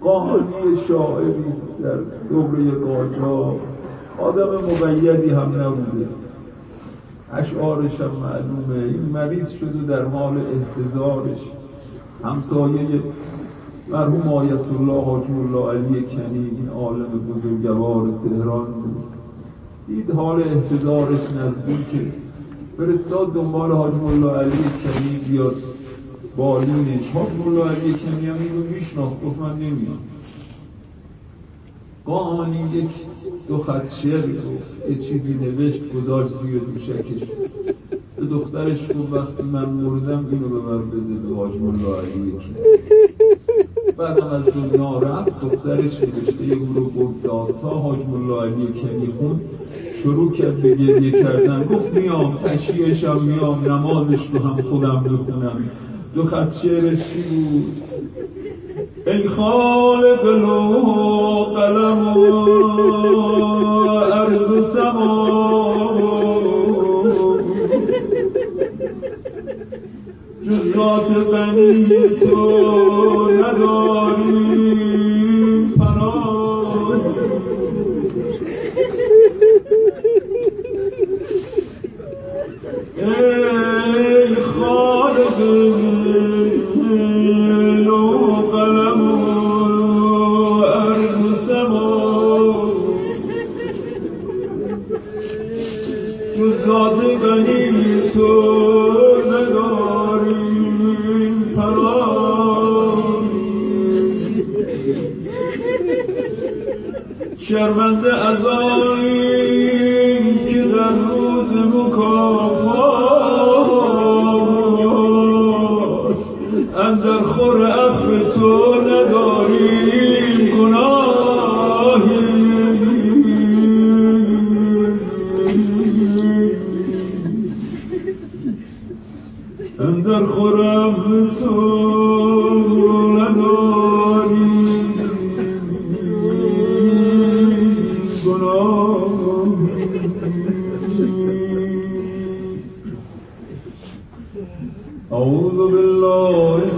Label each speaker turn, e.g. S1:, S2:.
S1: قانی شاعری در دوره قاجار آدم مقیدی هم نبوده. اشعارش هم معلومه. این مریض شده در حال احتضارش. همسایه مرحوم آیت الله حاجم الله علی کنی این عالم بزرگوار تهران بود. دید حال احتضارش نزدیکه فرستاد دنبال حاجم الله علی کنی بیاد. حاجم الله علی کنی هم این رو میشناخت گفت من نمیام. قانی یک دو خط شعر یه چیزی نوشت گذاشت زیر دوشکش. به دخترش گفت وقتی من مردم اینو ببر بده به حاجم الله علی. بعدم از دنیا رفت دخترش نوشته او رو برد تا حاجم الله علی کنی خون شروع کرد به گریه کردن. گفت میام تشییعشم میام نمازش رو هم خودم بخونم. دو خط شعرش بود ای خالق لو قلم و ارض و سما. جز ذات بنی تو نداریم پناه ای ذات بنی تو نداریم شرمنده از آنیم که در روز مکافات اندر خور اندر خرم تو نداری أعوذ بالله